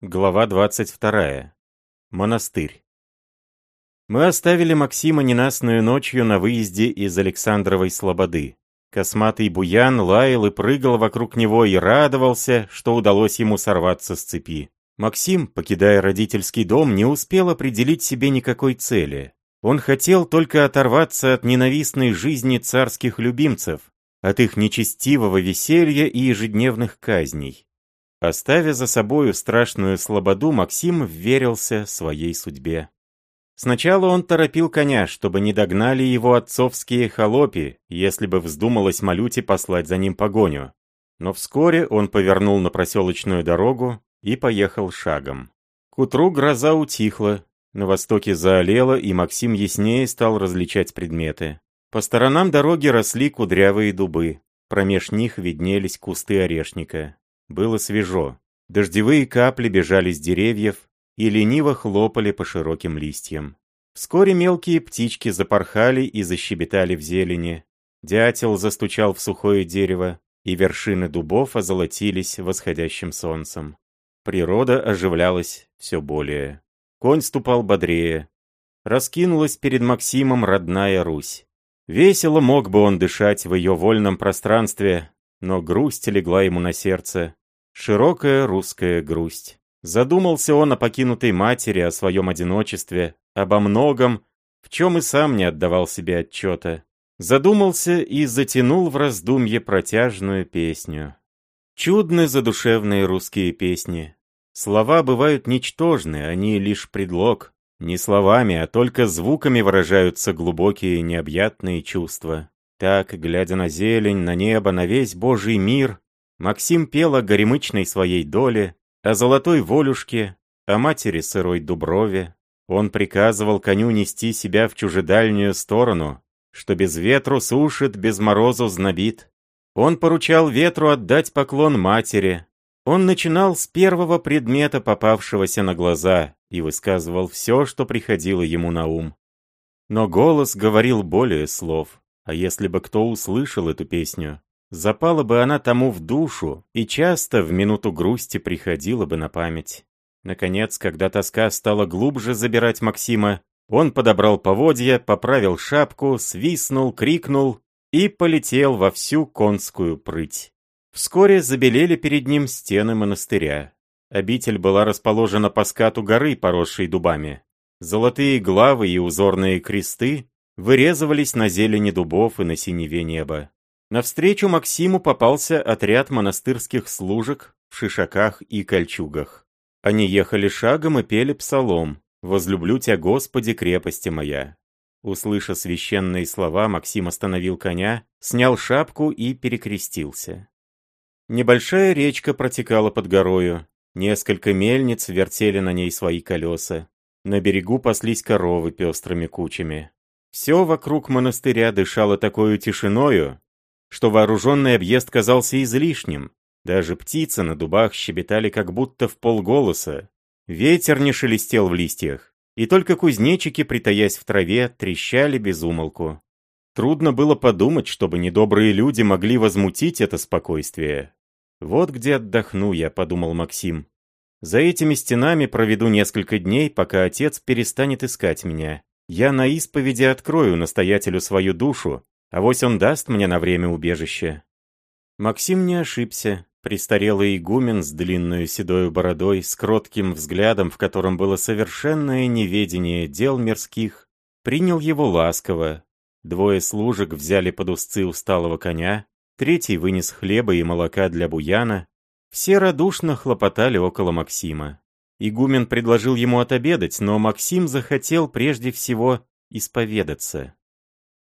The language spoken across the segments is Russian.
Глава 22. Монастырь. Мы оставили Максима ненастную ночью на выезде из Александровой Слободы. Косматый буян лаял и прыгал вокруг него и радовался, что удалось ему сорваться с цепи. Максим, покидая родительский дом, не успел определить себе никакой цели. Он хотел только оторваться от ненавистной жизни царских любимцев, от их нечестивого веселья и ежедневных казней. Оставя за собою страшную слободу, Максим верился своей судьбе. Сначала он торопил коня, чтобы не догнали его отцовские холопи, если бы вздумалось Малюте послать за ним погоню. Но вскоре он повернул на проселочную дорогу и поехал шагом. К утру гроза утихла, на востоке заолело, и Максим яснее стал различать предметы. По сторонам дороги росли кудрявые дубы, промеж них виднелись кусты орешника. Было свежо. Дождевые капли бежали с деревьев и лениво хлопали по широким листьям. Вскоре мелкие птички запорхали и защебетали в зелени. Дятел застучал в сухое дерево, и вершины дубов озолотились восходящим солнцем. Природа оживлялась все более. Конь ступал бодрее. Раскинулась перед Максимом родная Русь. Весело мог бы он дышать в ее вольном пространстве, но грусть легла ему на сердце, Широкая русская грусть. Задумался он о покинутой матери, о своем одиночестве, обо многом, в чем и сам не отдавал себе отчета. Задумался и затянул в раздумье протяжную песню. Чудны задушевные русские песни. Слова бывают ничтожны, они лишь предлог. Не словами, а только звуками выражаются глубокие необъятные чувства. Так, глядя на зелень, на небо, на весь Божий мир, Максим пел о горемычной своей доле, о золотой волюшке, о матери сырой дуброве. Он приказывал коню нести себя в чужедальнюю сторону, что без ветру сушит, без морозу знобит. Он поручал ветру отдать поклон матери. Он начинал с первого предмета, попавшегося на глаза, и высказывал все, что приходило ему на ум. Но голос говорил более слов, а если бы кто услышал эту песню, Запала бы она тому в душу, и часто в минуту грусти приходила бы на память. Наконец, когда тоска стала глубже забирать Максима, он подобрал поводья, поправил шапку, свистнул, крикнул и полетел во всю конскую прыть. Вскоре забелели перед ним стены монастыря. Обитель была расположена по скату горы, поросшей дубами. Золотые главы и узорные кресты вырезывались на зелени дубов и на синеве неба. Навстречу Максиму попался отряд монастырских служек в шишаках и кольчугах. Они ехали шагом и пели псалом «Возлюблю тебя, Господи, крепости моя». Услыша священные слова, Максим остановил коня, снял шапку и перекрестился. Небольшая речка протекала под горою, несколько мельниц вертели на ней свои колеса. На берегу паслись коровы пестрыми кучами. Все вокруг монастыря дышало такой тишиною, что вооруженный объезд казался излишним. Даже птицы на дубах щебетали как будто в полголоса. Ветер не шелестел в листьях, и только кузнечики, притаясь в траве, трещали без умолку. Трудно было подумать, чтобы недобрые люди могли возмутить это спокойствие. «Вот где отдохну я», — подумал Максим. «За этими стенами проведу несколько дней, пока отец перестанет искать меня. Я на исповеди открою настоятелю свою душу, а вось он даст мне на время убежище. Максим не ошибся. Престарелый игумен с длинной седой бородой, с кротким взглядом, в котором было совершенное неведение дел мирских, принял его ласково. Двое служек взяли под узцы усталого коня, третий вынес хлеба и молока для буяна. Все радушно хлопотали около Максима. Игумен предложил ему отобедать, но Максим захотел прежде всего исповедаться.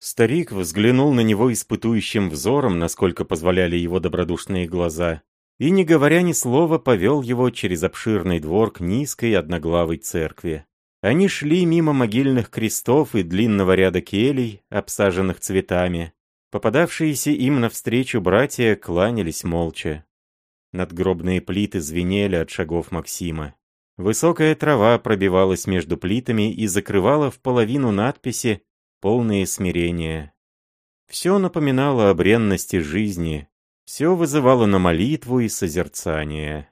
Старик взглянул на него испытующим взором, насколько позволяли его добродушные глаза, и, не говоря ни слова, повел его через обширный двор к низкой одноглавой церкви. Они шли мимо могильных крестов и длинного ряда келей, обсаженных цветами. Попадавшиеся им навстречу братья кланялись молча. Надгробные плиты звенели от шагов Максима. Высокая трава пробивалась между плитами и закрывала в половину надписи полные смирения. Все напоминало о бренности жизни, все вызывало на молитву и созерцание.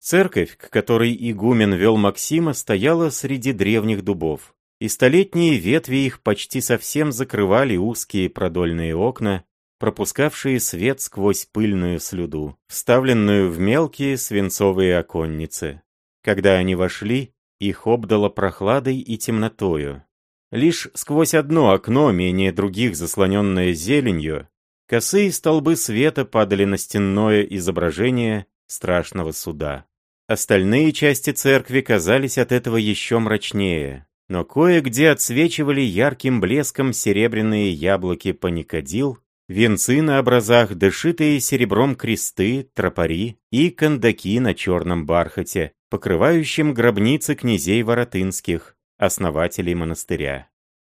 Церковь, к которой игумен вел Максима, стояла среди древних дубов, и столетние ветви их почти совсем закрывали узкие продольные окна, пропускавшие свет сквозь пыльную слюду, вставленную в мелкие свинцовые оконницы. Когда они вошли, их обдало прохладой и темнотою. Лишь сквозь одно окно, менее других заслоненное зеленью, косые столбы света падали на стенное изображение страшного суда. Остальные части церкви казались от этого еще мрачнее, но кое-где отсвечивали ярким блеском серебряные яблоки паникадил, венцы на образах, дышитые серебром кресты, тропари и кондаки на черном бархате, покрывающим гробницы князей Воротынских, основателей монастыря.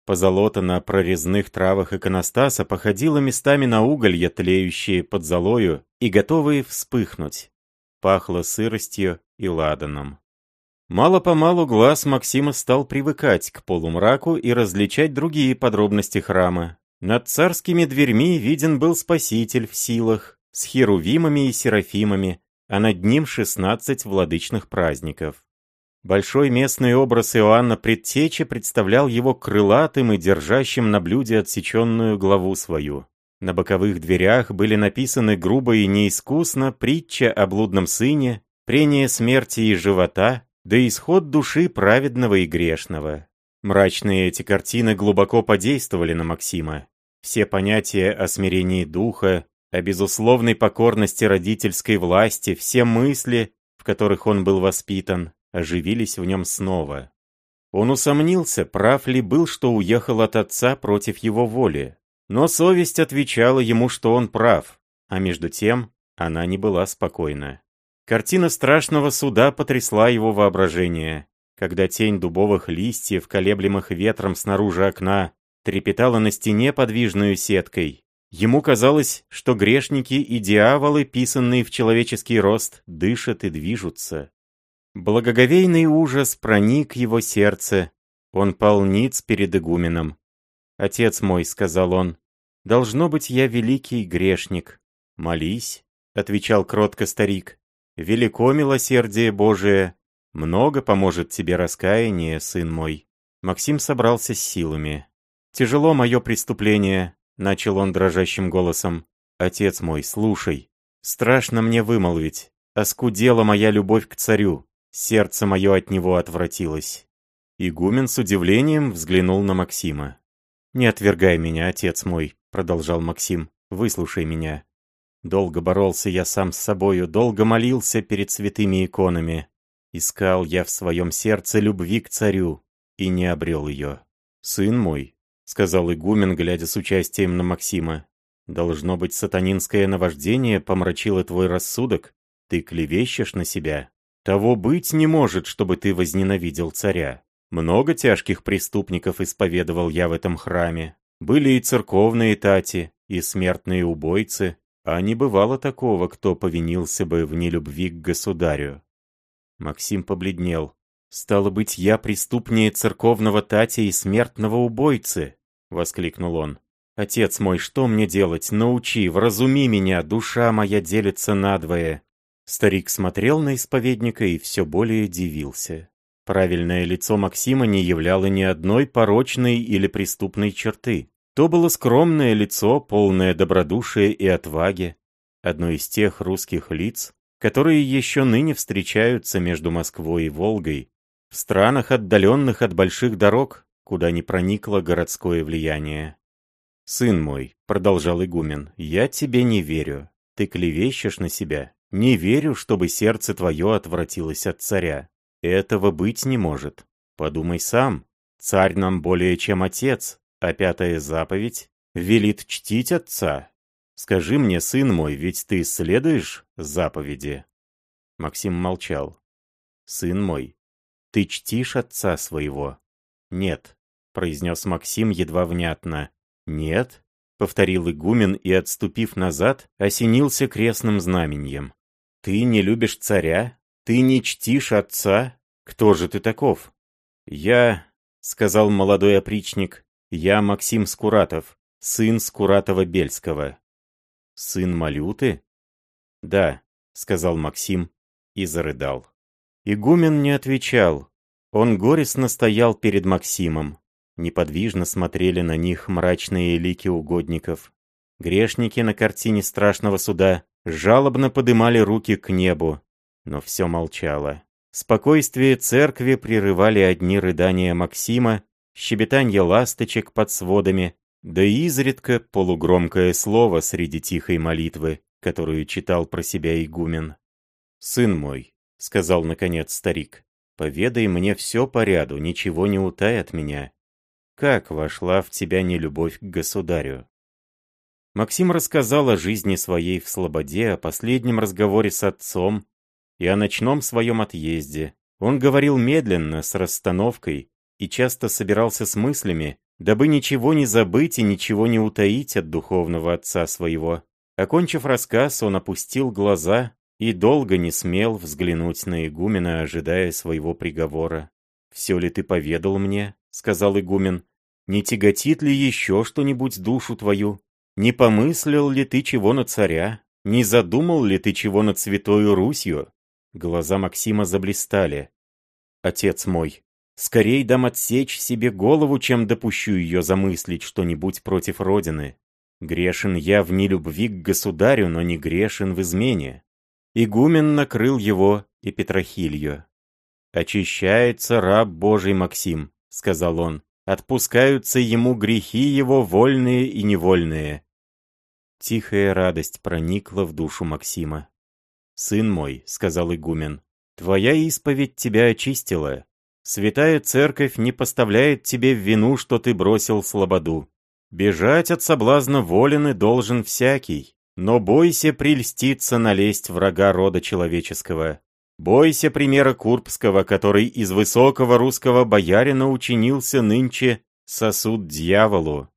Позолота на прорезных травах иконостаса походила местами на уголья, тлеющие под золою и готовые вспыхнуть. Пахло сыростью и ладаном. Мало-помалу глаз Максима стал привыкать к полумраку и различать другие подробности храма. Над царскими дверьми виден был Спаситель в силах, с херувимами и серафимами, а над ним шестнадцать владычных праздников. Большой местный образ Иоанна Предтечи представлял его крылатым и держащим на блюде отсеченную главу свою. На боковых дверях были написаны грубо и неискусно притча о блудном сыне, прение смерти и живота, да исход души праведного и грешного. Мрачные эти картины глубоко подействовали на Максима. Все понятия о смирении духа, о безусловной покорности родительской власти, все мысли, в которых он был воспитан, оживились в нем снова. Он усомнился, прав ли был, что уехал от отца против его воли. Но совесть отвечала ему, что он прав, а между тем она не была спокойна. Картина страшного суда потрясла его воображение, когда тень дубовых листьев, колеблемых ветром снаружи окна, трепетала на стене подвижную сеткой. Ему казалось, что грешники и дьяволы, писанные в человеческий рост, дышат и движутся. Благоговейный ужас проник его сердце. Он пал ниц перед игуменом. «Отец мой», — сказал он, — «должно быть, я великий грешник». «Молись», — отвечал кротко старик. Велико милосердие Божие, много поможет тебе раскаяние, сын мой. Максим собрался с силами. Тяжело мое преступление, начал он дрожащим голосом. Отец мой, слушай. Страшно мне вымолвить. Оскудела моя любовь к царю. Сердце мое от него отвратилось. Игумен с удивлением взглянул на Максима. «Не отвергай меня, отец мой», — продолжал Максим. «Выслушай меня. Долго боролся я сам с собою, долго молился перед святыми иконами. Искал я в своем сердце любви к царю и не обрел ее. «Сын мой», — сказал игумен, глядя с участием на Максима, «должно быть, сатанинское наваждение помрачило твой рассудок. Ты клевещешь на себя. Того быть не может, чтобы ты возненавидел царя. Много тяжких преступников исповедовал я в этом храме. Были и церковные тати, и смертные убойцы, а не бывало такого, кто повинился бы в нелюбви к государю. Максим побледнел. «Стало быть, я преступнее церковного Татя и смертного убойцы!» — воскликнул он. «Отец мой, что мне делать? Научи, вразуми меня, душа моя делится надвое!» Старик смотрел на исповедника и все более дивился. Правильное лицо Максима не являло ни одной порочной или преступной черты. То было скромное лицо, полное добродушия и отваги, одно из тех русских лиц, которые еще ныне встречаются между Москвой и Волгой, в странах, отдаленных от больших дорог, куда не проникло городское влияние. «Сын мой», — продолжал игумен, — «я тебе не верю. Ты клевещешь на себя. Не верю, чтобы сердце твое отвратилось от царя. Этого быть не может. Подумай сам. Царь нам более чем отец, а пятая заповедь велит чтить отца. Скажи мне, сын мой, ведь ты следуешь заповеди?» Максим молчал. «Сын мой, ты чтишь отца своего?» «Нет», — произнес Максим едва внятно. «Нет?» — повторил игумен и, отступив назад, осенился крестным знаменем. «Ты не любишь царя? Ты не чтишь отца? Кто же ты таков?» «Я», — сказал молодой опричник, я Максим Скуратов, сын Скуратова-Бельского. Сын Малюты? Да, сказал Максим и зарыдал. Игумен не отвечал. Он горестно стоял перед Максимом. Неподвижно смотрели на них мрачные лики угодников. Грешники на картине страшного суда жалобно подымали руки к небу, но все молчало. Спокойствие церкви прерывали одни рыдания Максима, щебетанье ласточек под сводами, да и изредка полугромкое слово среди тихой молитвы, которую читал про себя игумен. «Сын мой», — сказал наконец старик, — «поведай мне все по ряду, ничего не утай от меня. Как вошла в тебя нелюбовь к государю?» Максим рассказал о жизни своей в Слободе, о последнем разговоре с отцом и о ночном своем отъезде. Он говорил медленно, с расстановкой, и часто собирался с мыслями, дабы ничего не забыть и ничего не утаить от духовного отца своего. Окончив рассказ, он опустил глаза и долго не смел взглянуть на игумена, ожидая своего приговора. «Все ли ты поведал мне?» — сказал игумен. «Не тяготит ли еще что-нибудь душу твою?» Не помыслил ли ты чего на царя? Не задумал ли ты чего над святою Русью? Глаза Максима заблистали. Отец мой, скорей дам отсечь себе голову, чем допущу ее замыслить что-нибудь против Родины. Грешен я в нелюбви к государю, но не грешен в измене. Игумен накрыл его и Петрохилью. «Очищается раб Божий Максим», — сказал он. «Отпускаются ему грехи его вольные и невольные. Тихая радость проникла в душу Максима. «Сын мой», — сказал игумен, — «твоя исповедь тебя очистила. Святая Церковь не поставляет тебе в вину, что ты бросил слободу. Бежать от соблазна волен и должен всякий, но бойся прельститься налезть врага рода человеческого. Бойся примера Курбского, который из высокого русского боярина учинился нынче сосуд дьяволу.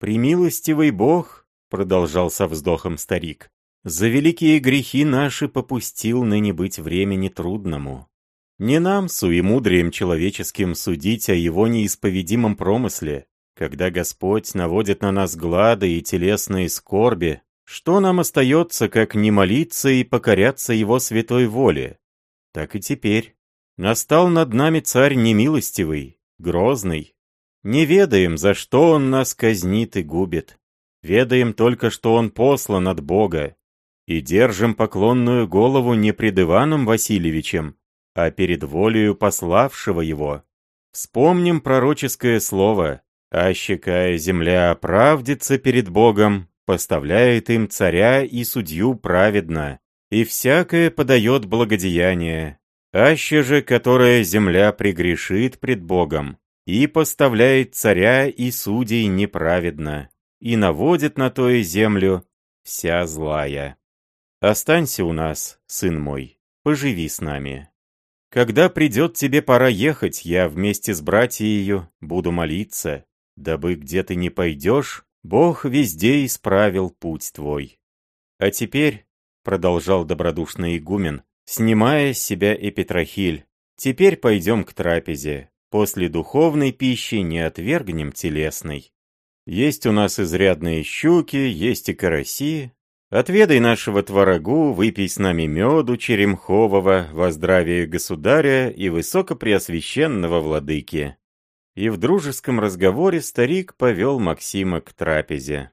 Примилостивый Бог — продолжал со вздохом старик, — «за великие грехи наши попустил ныне быть времени трудному. Не нам, суемудрием человеческим, судить о его неисповедимом промысле, когда Господь наводит на нас глады и телесные скорби, что нам остается, как не молиться и покоряться Его святой воле? Так и теперь. Настал над нами царь немилостивый, грозный. Не ведаем, за что он нас казнит и губит. Ведаем только, что он послан от Бога, и держим поклонную голову не пред Иваном Васильевичем, а перед волею пославшего его. Вспомним пророческое слово «А щекая земля оправдится перед Богом, поставляет им царя и судью праведно, и всякое подает благодеяние, аще же, которая земля прегрешит пред Богом, и поставляет царя и судей неправедно» и наводит на то и землю вся злая. Останься у нас, сын мой, поживи с нами. Когда придет тебе пора ехать, я вместе с братьею буду молиться, дабы где ты не пойдешь, Бог везде исправил путь твой. А теперь, — продолжал добродушный игумен, снимая с себя эпитрахиль, — теперь пойдем к трапезе. После духовной пищи не отвергнем телесной. Есть у нас изрядные щуки, есть и караси. Отведай нашего творогу, выпей с нами меду черемхового во здравие государя и высокопреосвященного владыки». И в дружеском разговоре старик повел Максима к трапезе.